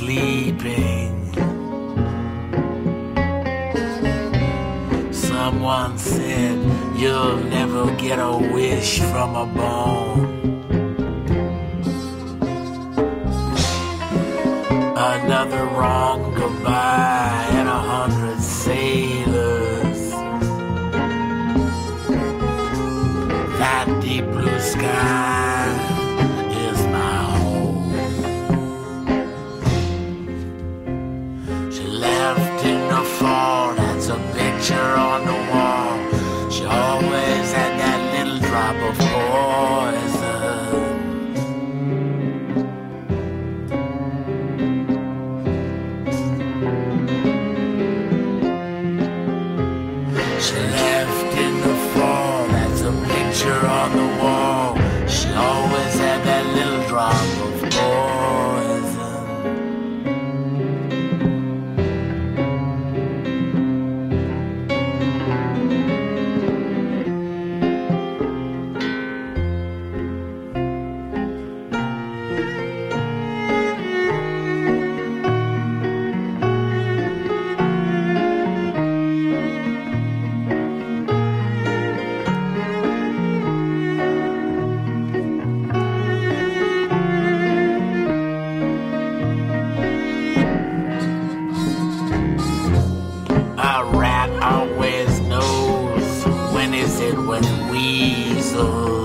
sleeping. Someone said, You'll never get a wish from a bone. soul.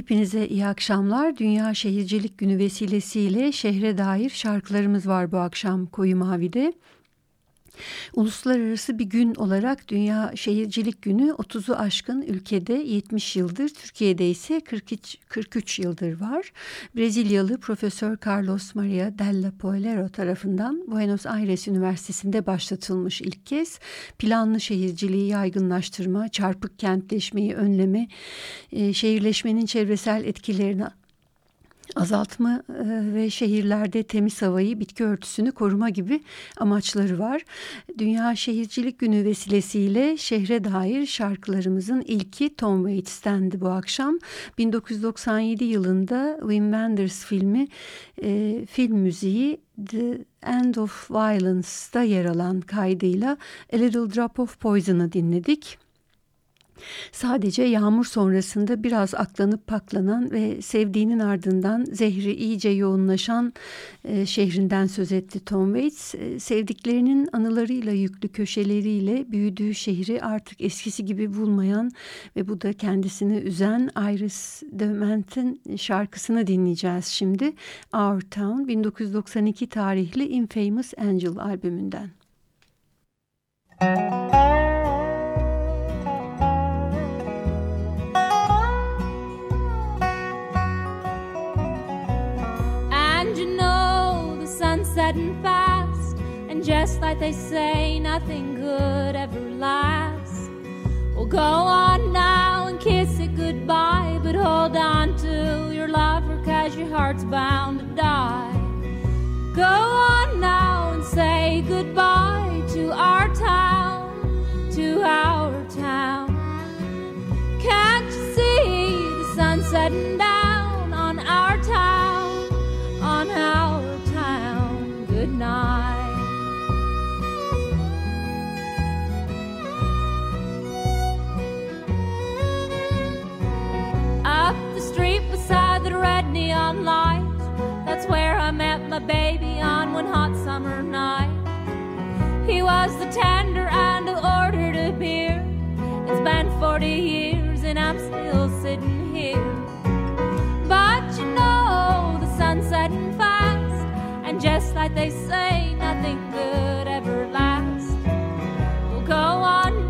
Hepinize iyi akşamlar. Dünya Şehircilik Günü vesilesiyle şehre dair şarkılarımız var bu akşam Koyu Mavi'de. Uluslararası bir gün olarak Dünya Şehircilik Günü 30'u aşkın ülkede 70 yıldır, Türkiye'de ise 43, 43 yıldır var. Brezilyalı Profesör Carlos Maria Della Poelero tarafından Buenos Aires Üniversitesi'nde başlatılmış ilk kez planlı şehirciliği yaygınlaştırma, çarpık kentleşmeyi önleme, e, şehirleşmenin çevresel etkilerini azaltma e, ve şehirlerde temiz havayı, bitki örtüsünü koruma gibi amaçları var. Dünya Şehircilik Günü vesilesiyle şehre dair şarkılarımızın ilki Tom Waits'tendi bu akşam. 1997 yılında Wim Wenders filmi, e, film müziği The End of Violence'da yer alan kaydıyla A Little Drop of Poison'ı dinledik. Sadece yağmur sonrasında biraz aklanıp paklanan ve sevdiğinin ardından zehri iyice yoğunlaşan e, şehrinden söz etti Tom Waits. E, sevdiklerinin anılarıyla yüklü köşeleriyle büyüdüğü şehri artık eskisi gibi bulmayan ve bu da kendisini üzen Iris DeMent'in şarkısını dinleyeceğiz şimdi. Our Town 1992 tarihli Infamous Angel albümünden. Müzik setting fast. And just like they say, nothing good ever lasts. Well, go on now and kiss it goodbye, but hold on to your lover, cause your heart's bound to die. Go on now and say goodbye to our town, to our town. Can't you see the sun setting down neon light, that's where I met my baby on one hot summer night. He was the tender and I ordered a beer. It's been 40 years and I'm still sitting here. But you know the sun's setting fast and just like they say, nothing good ever lasts. We'll go on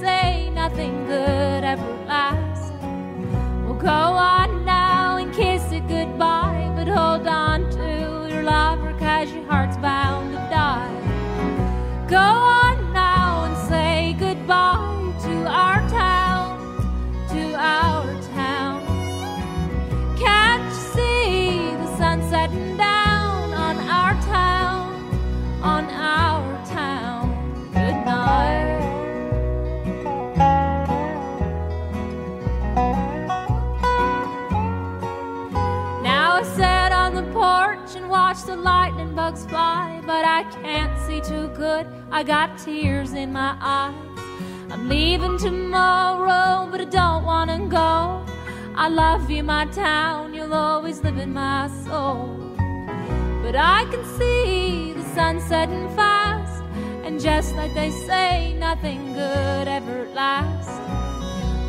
say, nothing good ever lasts. We'll go on bugs fly, but I can't see too good. I got tears in my eyes. I'm leaving tomorrow, but I don't wanna go. I love you, my town, you'll always live in my soul. But I can see the sun setting fast, and just like they say, nothing good ever lasts.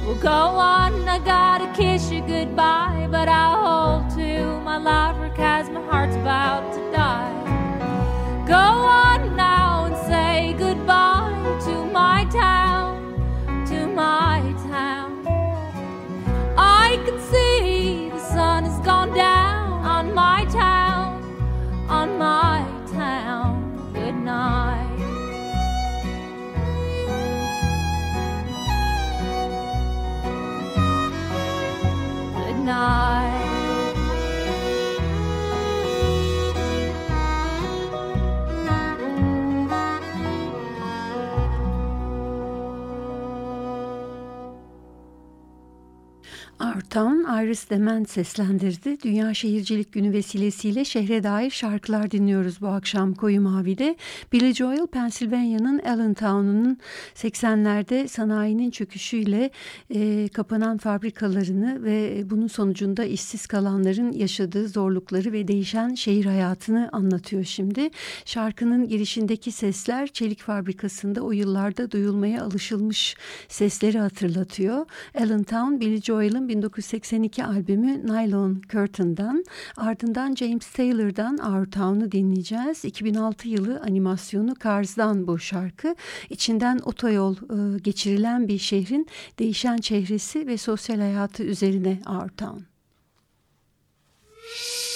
Well, go on, I gotta kiss you goodbye, but I'll hold to my lover, cause my heart's about to die. Go on now and say goodbye to my town, to my town. I can see the sun has gone down on my town, on my town. Good night. Night. Town, Iris Dement seslendirdi. Dünya Şehircilik Günü vesilesiyle şehre dair şarkılar dinliyoruz bu akşam Koyu Mavi'de. Billy Joel, Pennsylvania'nın Allentown'unun 80'lerde sanayinin çöküşüyle e, kapanan fabrikalarını ve bunun sonucunda işsiz kalanların yaşadığı zorlukları ve değişen şehir hayatını anlatıyor şimdi. Şarkının girişindeki sesler çelik fabrikasında o yıllarda duyulmaya alışılmış sesleri hatırlatıyor. Allentown, Billy Joel'ın 1982 albümü Nylon Curtain'dan ardından James Taylor'dan Our Town'u dinleyeceğiz. 2006 yılı animasyonu Cars'dan bu şarkı. İçinden otoyol e, geçirilen bir şehrin değişen çehresi ve sosyal hayatı üzerine Our Town. Well,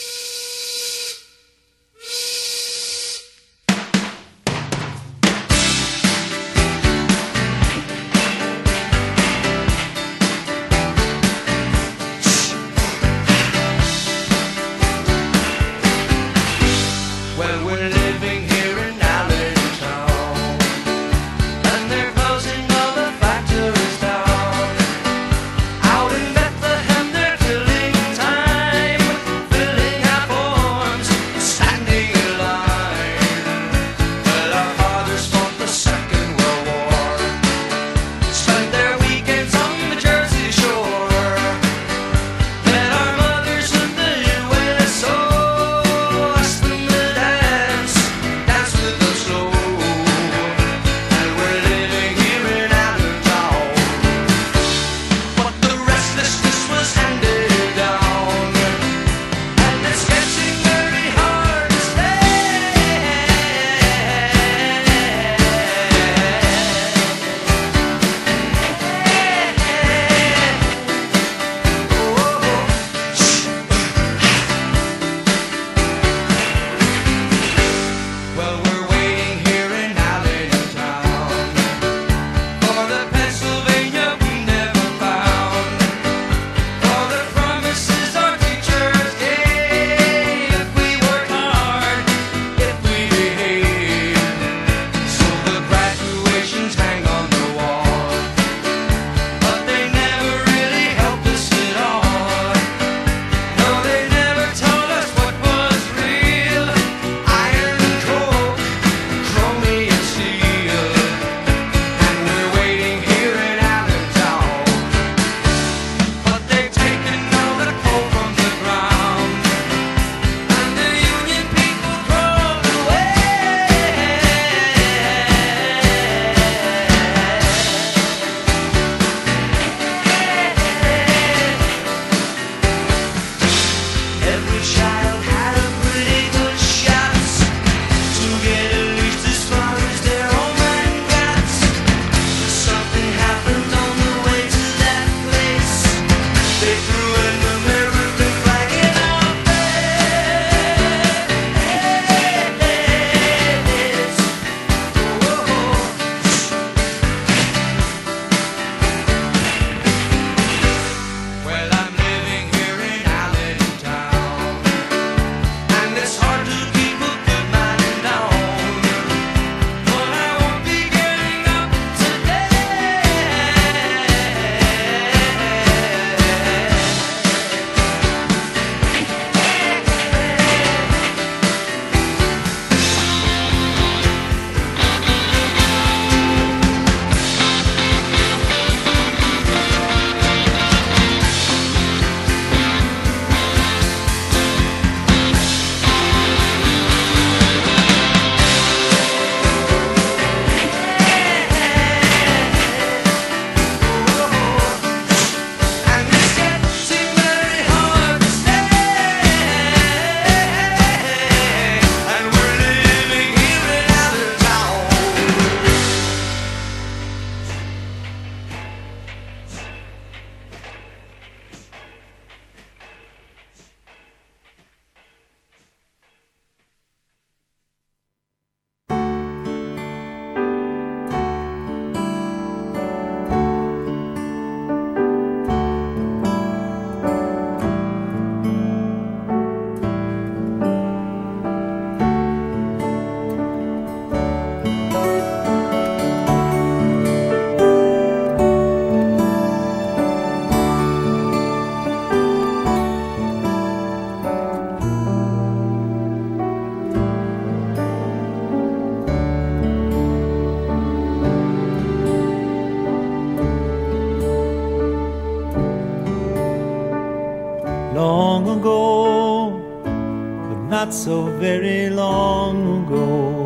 not so very long ago.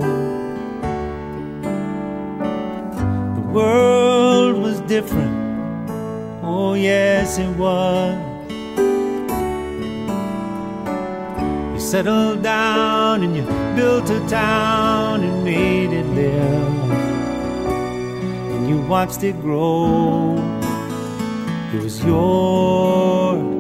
The world was different, oh, yes, it was. You settled down and you built a town and made it live, and you watched it grow. It was your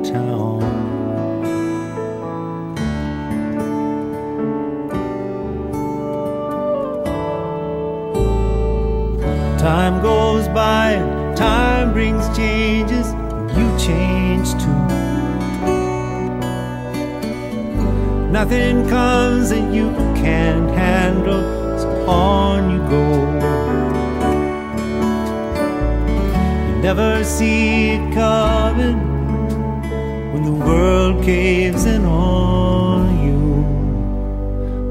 Time goes by and time brings changes, and you change too. Nothing comes that you can't handle, so on you go. You never see it coming when the world caves in on you,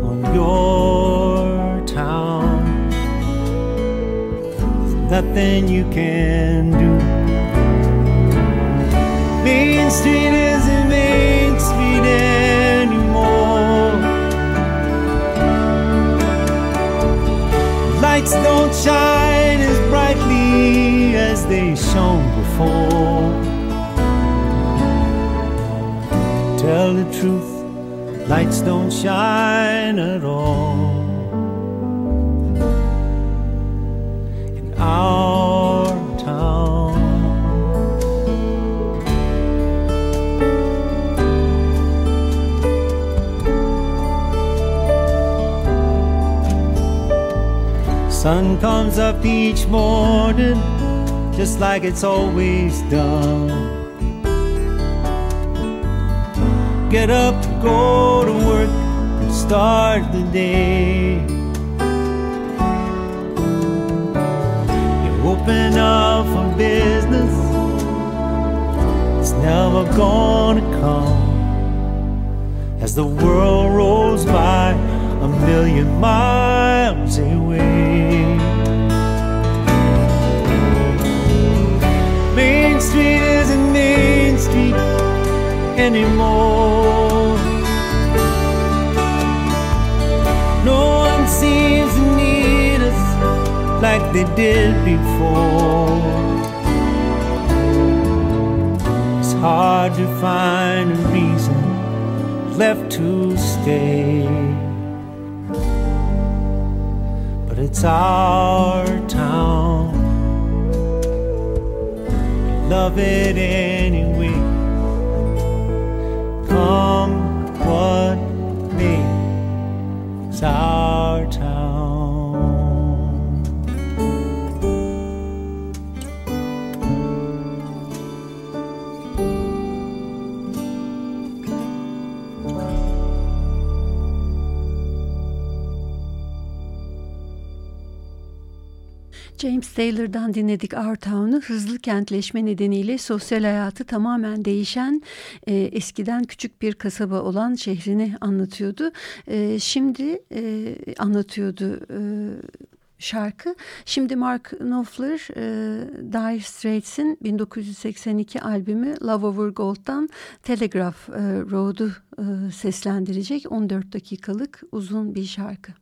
on your nothing you can do. Main Street isn't Main Street anymore. Lights don't shine as brightly as they shone before. Tell the truth, lights don't shine at all. Sun comes up each morning just like it's always done. Get up, go to work, and start the day. You open up for business, it's never gonna come as the world rolls by a million miles away. Main Street isn't Main Street anymore. No one seems to need us like they did before. It's hard to find a reason left to stay. It's our town. We love it anyway. Come what may, it's our James Taylor'dan dinledik Our Town'u. Hızlı kentleşme nedeniyle sosyal hayatı tamamen değişen, e, eskiden küçük bir kasaba olan şehrini anlatıyordu. E, şimdi e, anlatıyordu e, şarkı. Şimdi Mark Knopfler e, Dire Straits'in 1982 albümü Love Over Gold'dan Telegraph e, Road'u e, seslendirecek 14 dakikalık uzun bir şarkı.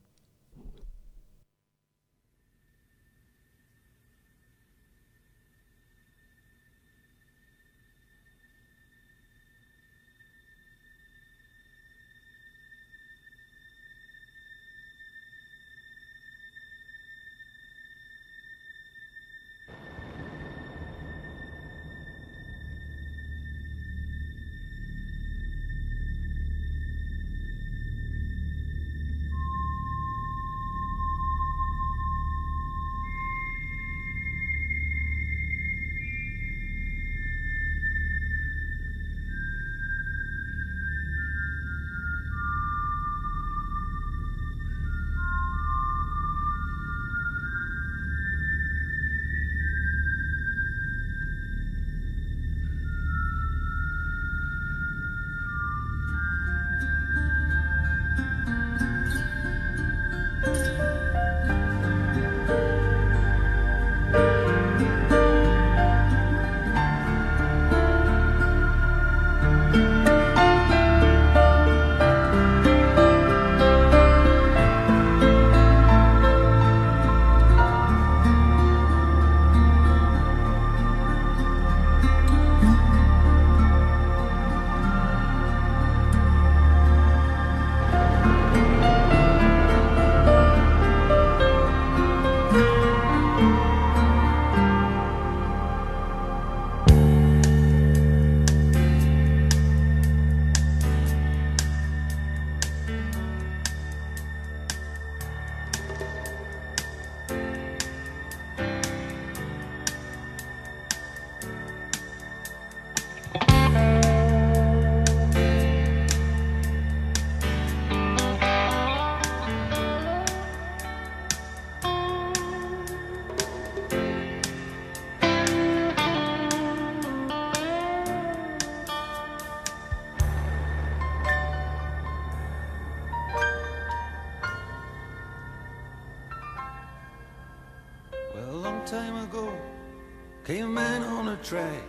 track.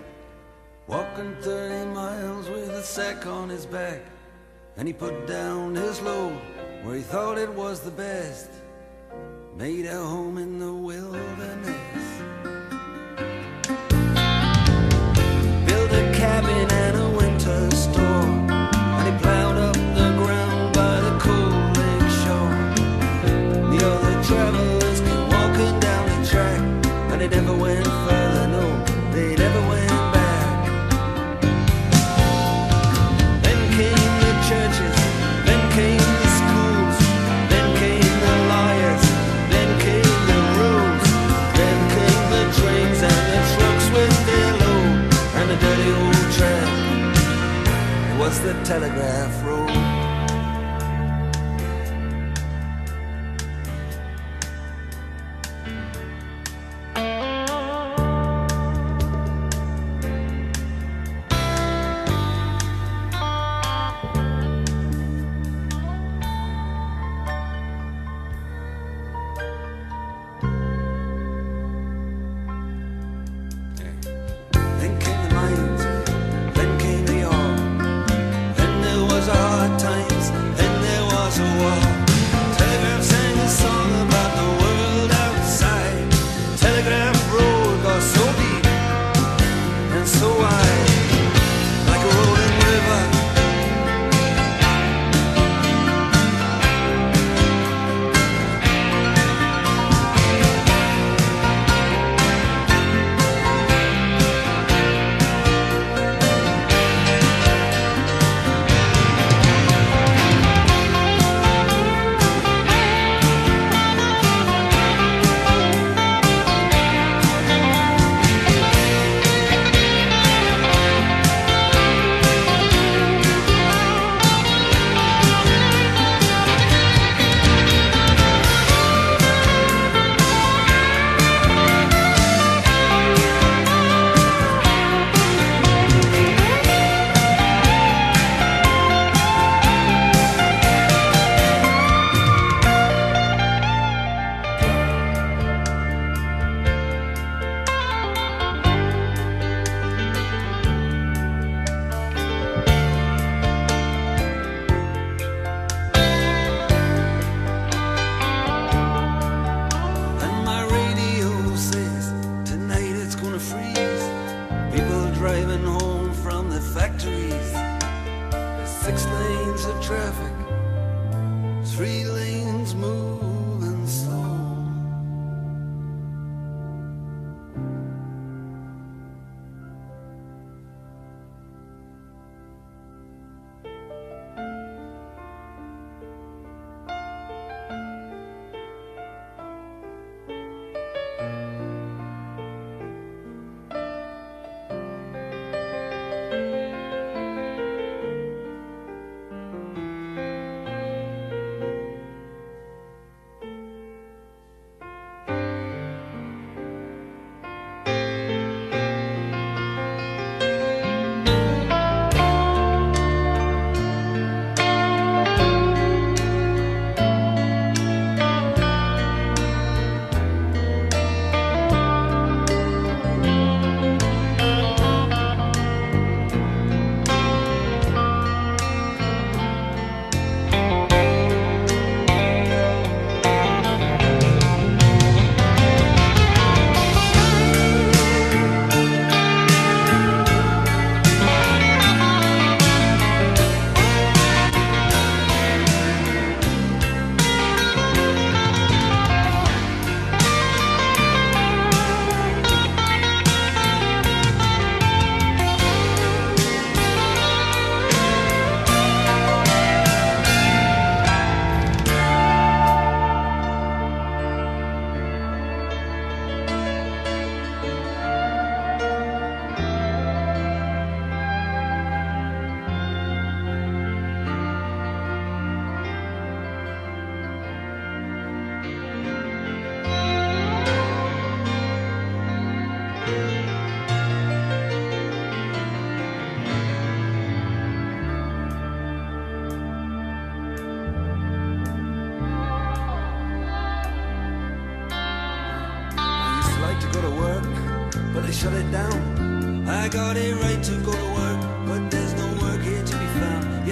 Walking 30 miles with a sack on his back. And he put down his load where he thought it was the best. Made a home in the wilderness. the telegraph.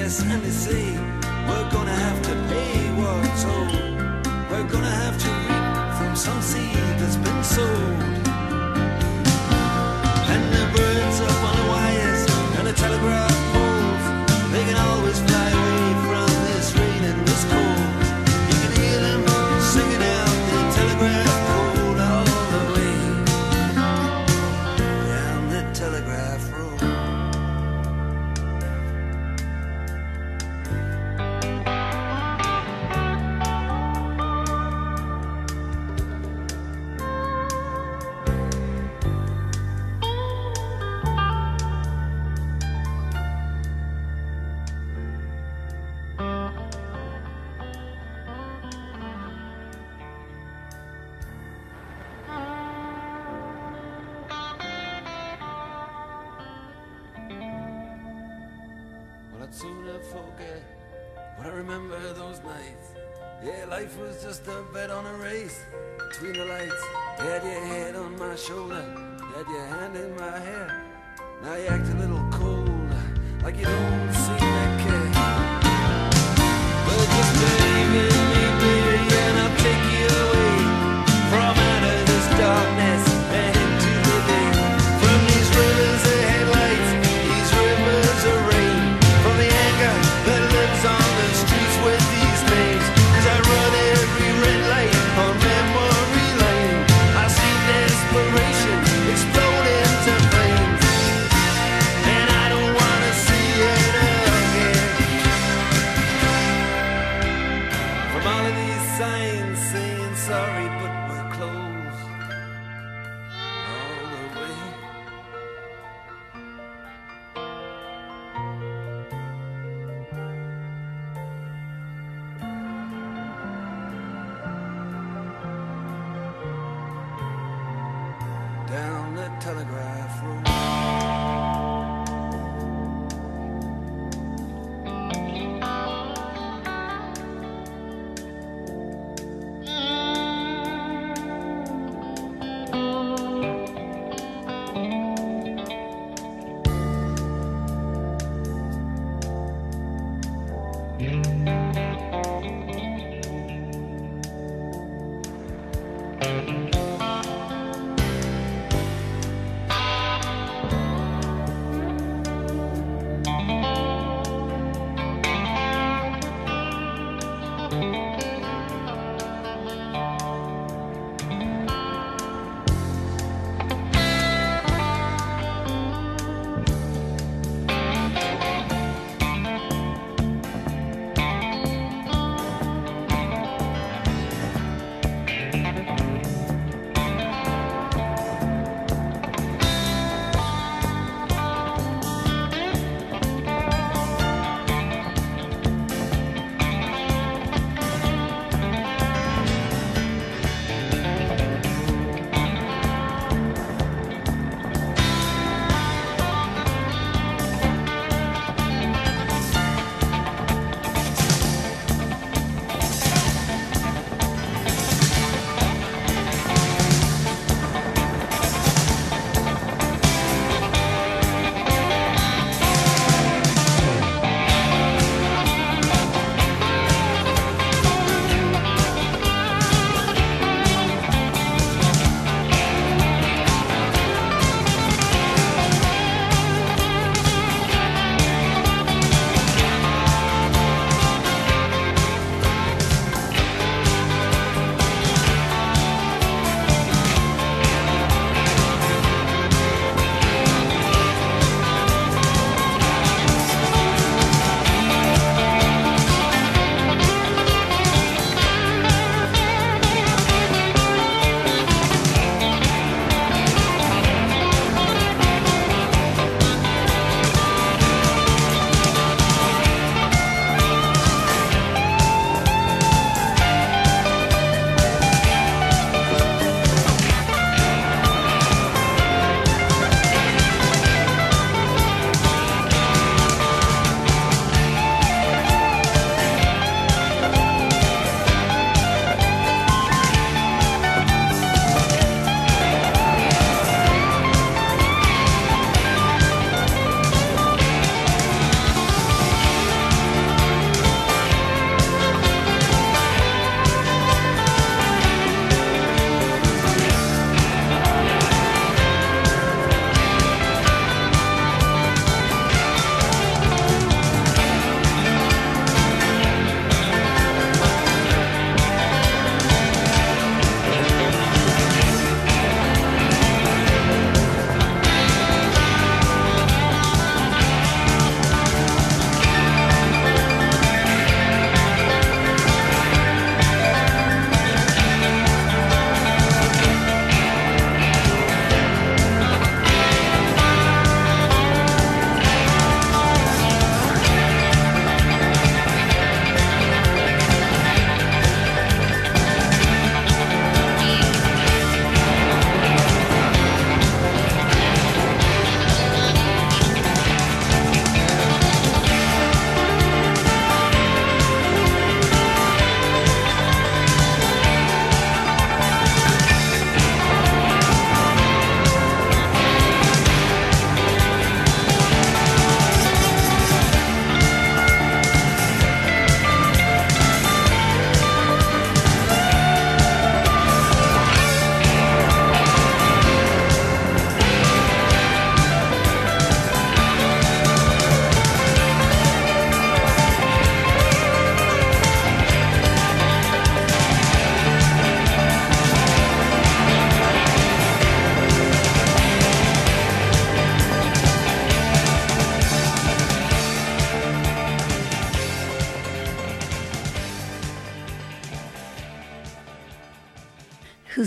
this say We're gonna have to pay what's owed. We're gonna have to reap from some seed that's been sowed. saying sorry, but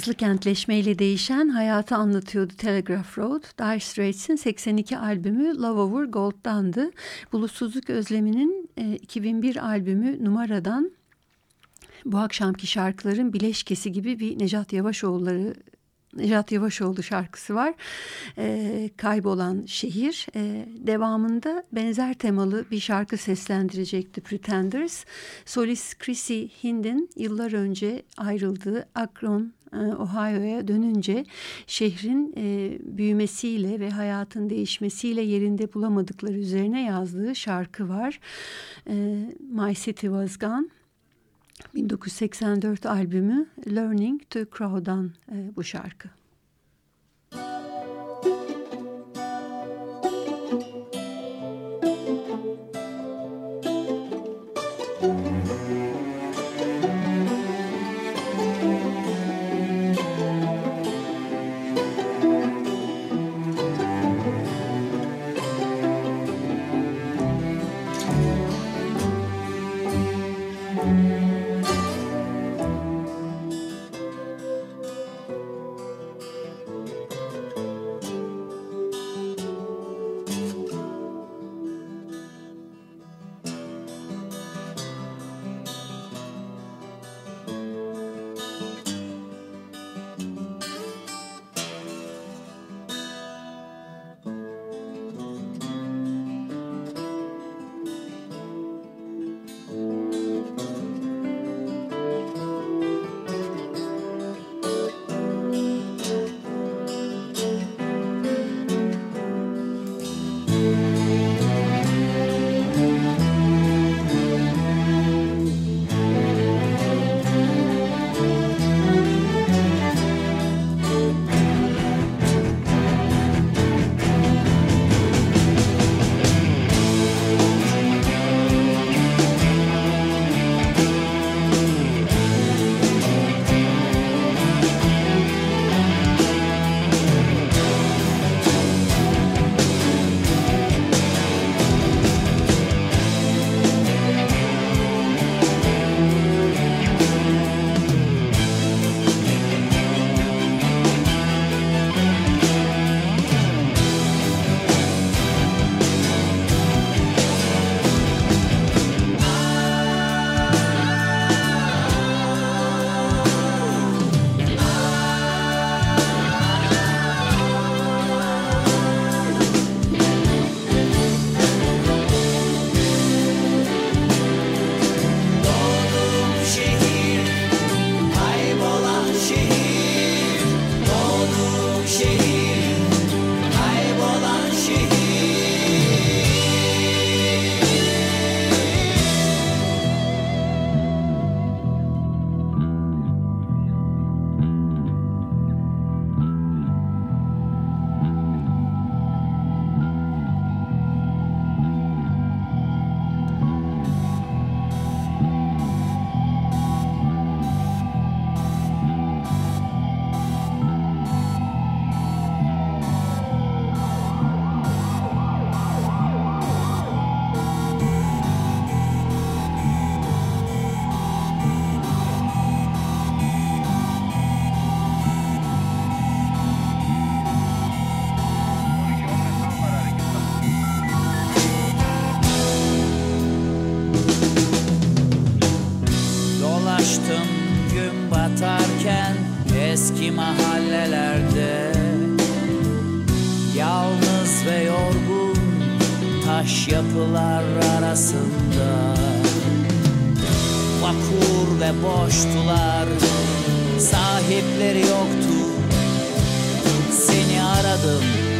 hızlı kentleşmeyle değişen hayatı anlatıyordu Telegraph Road. Dire Straits'in 82 albümü Love Over Gold'dandı. Bulutsuzluk Özlemi'nin 2001 albümü Numara'dan bu akşamki şarkıların bileşkesi gibi bir Necat Yavaşoğulları Necat Yavaşoğlu şarkısı var. E, Kaybolan Şehir. E, devamında benzer temalı bir şarkı seslendirecekti Pretenders. Solist Chrissy Hinden yıllar önce ayrıldığı Akron, e, Ohio'ya dönünce şehrin e, büyümesiyle ve hayatın değişmesiyle yerinde bulamadıkları üzerine yazdığı şarkı var. E, My City Was Gone. 1984 albümü Learning to Crow'dan e, bu şarkı. ve boştular. Sahipleri yoktu. Seni aradım.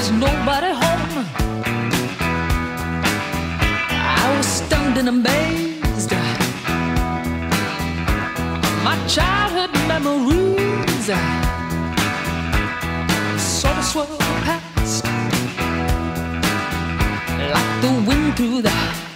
was nobody home. I was stunned and amazed. My childhood memories sort of swirled past like the wind through the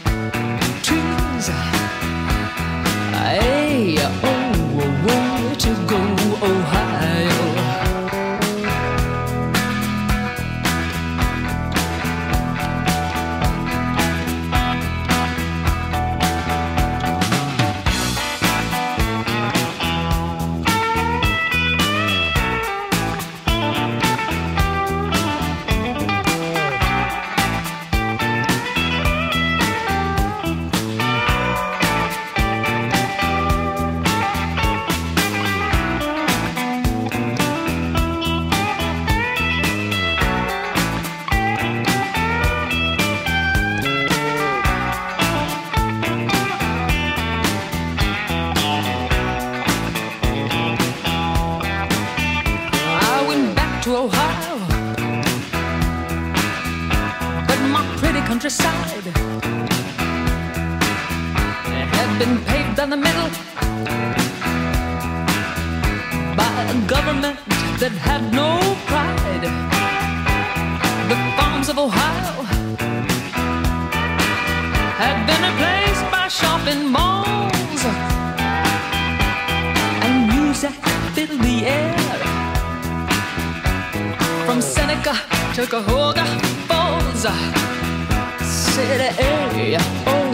Oh,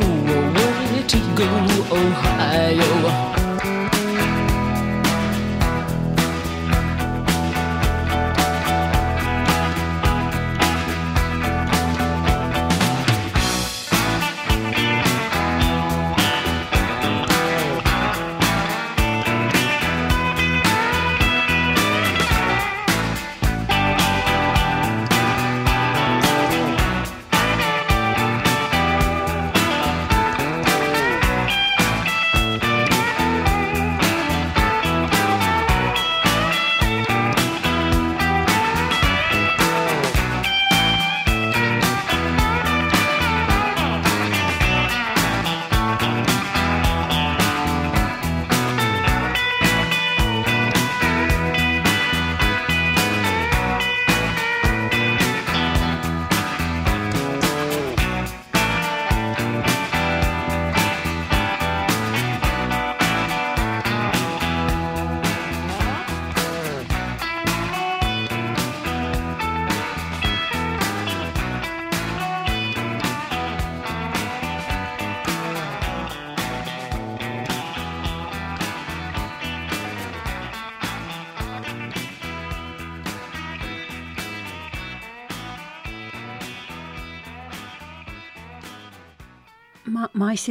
where to go, Ohio?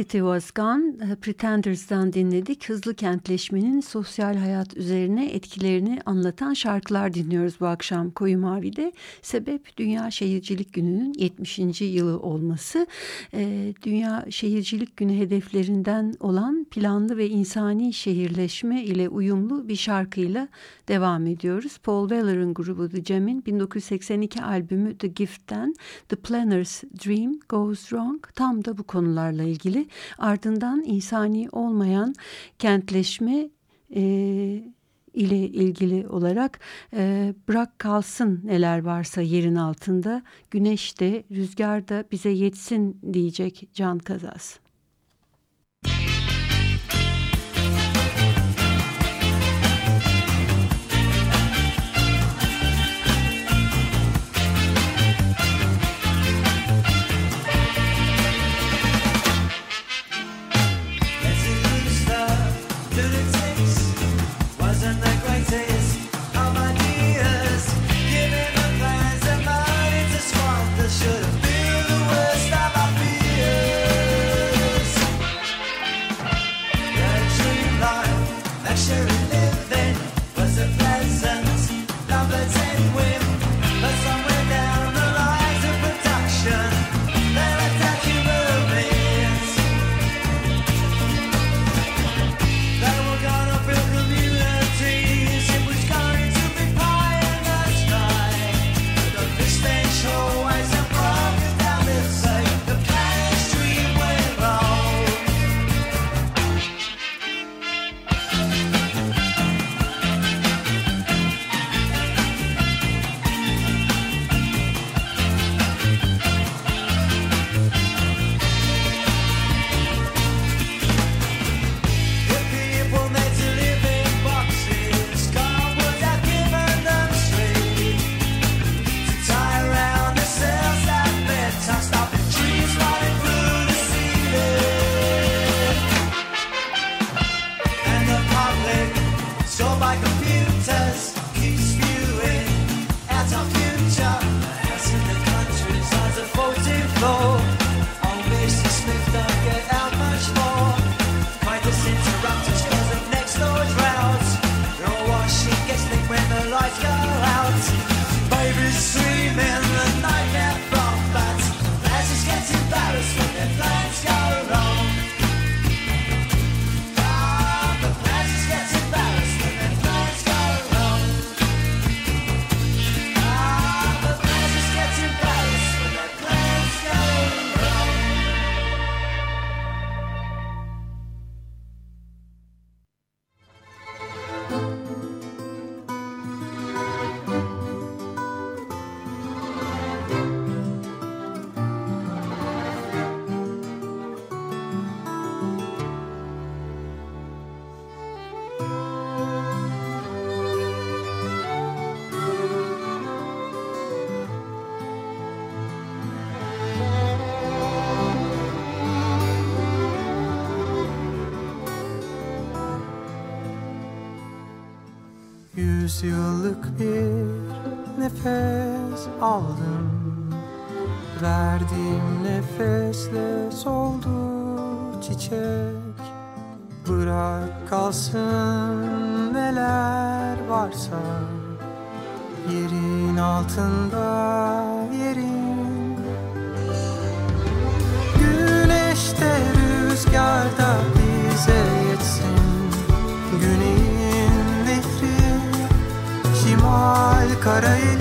It was gone, E, Pretenders'dan dinledik. Hızlı kentleşmenin sosyal hayat üzerine etkilerini anlatan şarkılar dinliyoruz bu akşam Koyu Mavi'de. Sebep Dünya Şehircilik Günü'nün 70. yılı olması. E, Dünya Şehircilik Günü hedeflerinden olan planlı ve insani şehirleşme ile uyumlu bir şarkıyla devam ediyoruz. Paul Weller'ın grubu The Jam'in 1982 albümü The Gift'ten The Planner's Dream Goes Wrong tam da bu konularla ilgili. Ardından insani olmayan kentleşme e, ile ilgili olarak e, bırak kalsın neler varsa yerin altında güneş de rüzgar da bize yetsin diyecek can kazas. çek. Bırak kalsın neler varsa. Yerin altında yerin. Güneşte rüzgarda bize yetsin. Güneyin vehri şimal karayla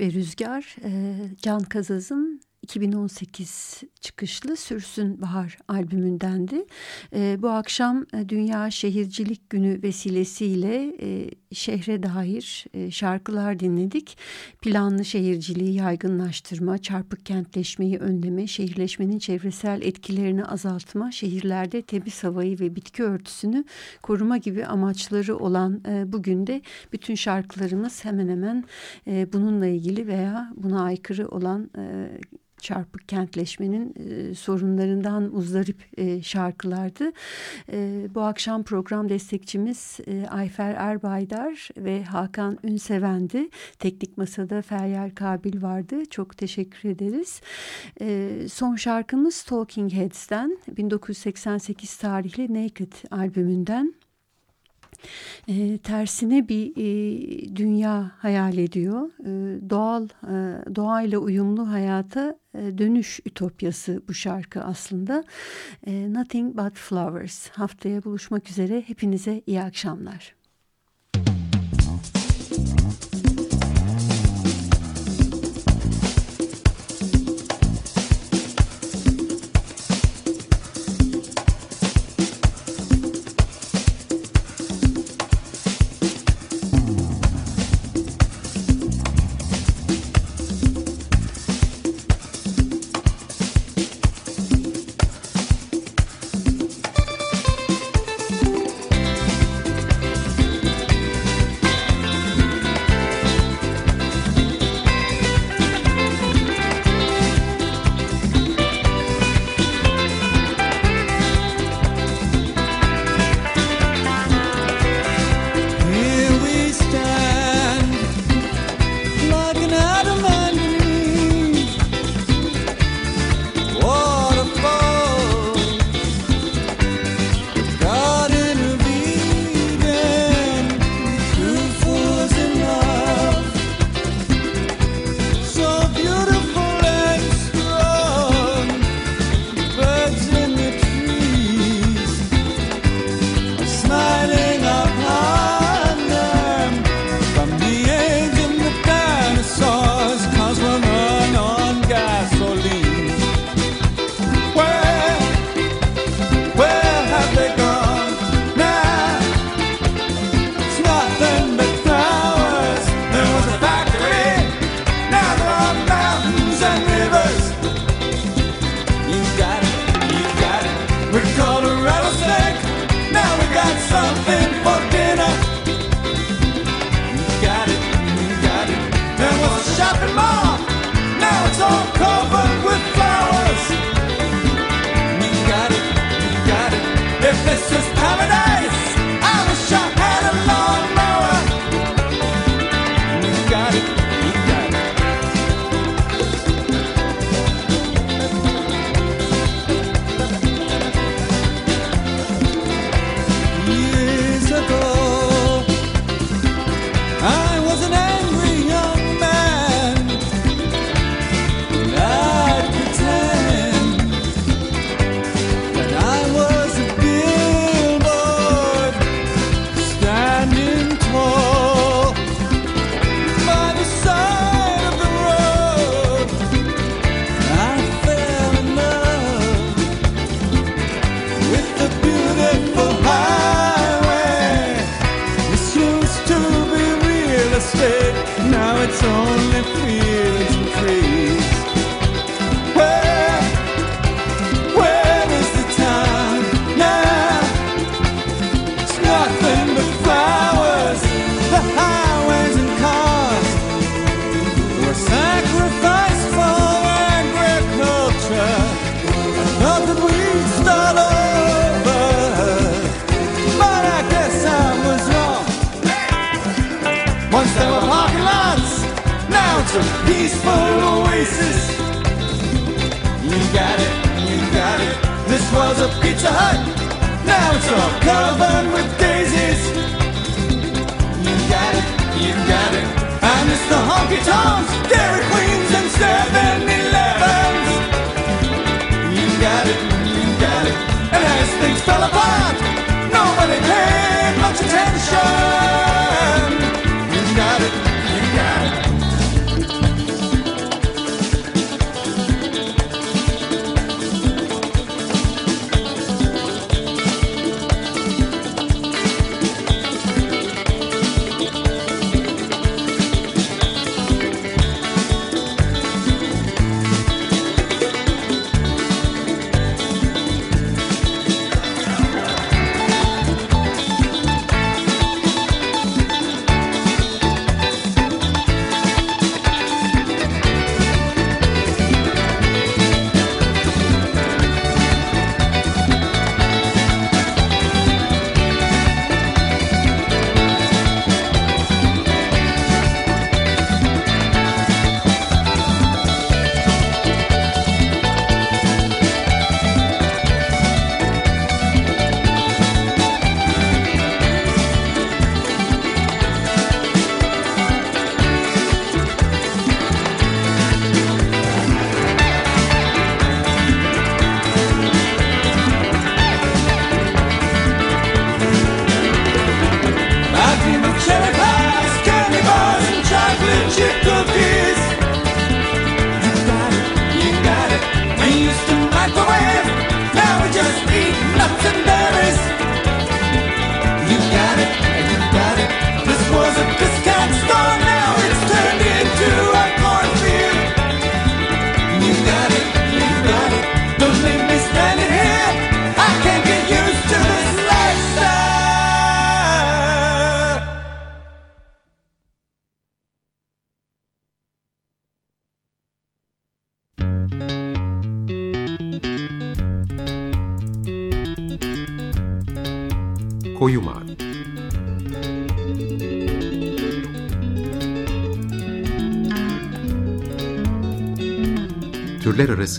ve Rüzgar, Can Kazaz'ın 2018 çıkışlı Sürsün Bahar albümündendi. E, bu akşam e, Dünya Şehircilik Günü vesilesiyle e, şehre dair e, şarkılar dinledik. Planlı şehirciliği yaygınlaştırma, çarpık kentleşmeyi önleme, şehirleşmenin çevresel etkilerini azaltma, şehirlerde temiz havayı ve bitki örtüsünü koruma gibi amaçları olan e, bugün de bütün şarkılarımız hemen hemen e, bununla ilgili veya buna aykırı olan e, çarpık kentleşmenin e, sorunlarından muzdarip e, şarkılardı. E, bu akşam program destekçimiz Ayfer Erbaydar ve Hakan Ünseven'di. Teknik Masada Feryal Kabil vardı. Çok teşekkür ederiz. Son şarkımız Talking Heads'ten 1988 tarihli Naked albümünden. E, tersine bir e, dünya hayal ediyor. E, doğal, e, doğayla uyumlu hayata e, dönüş ütopyası bu şarkı aslında. E, Nothing But Flowers. Haftaya buluşmak üzere. Hepinize iyi akşamlar. Here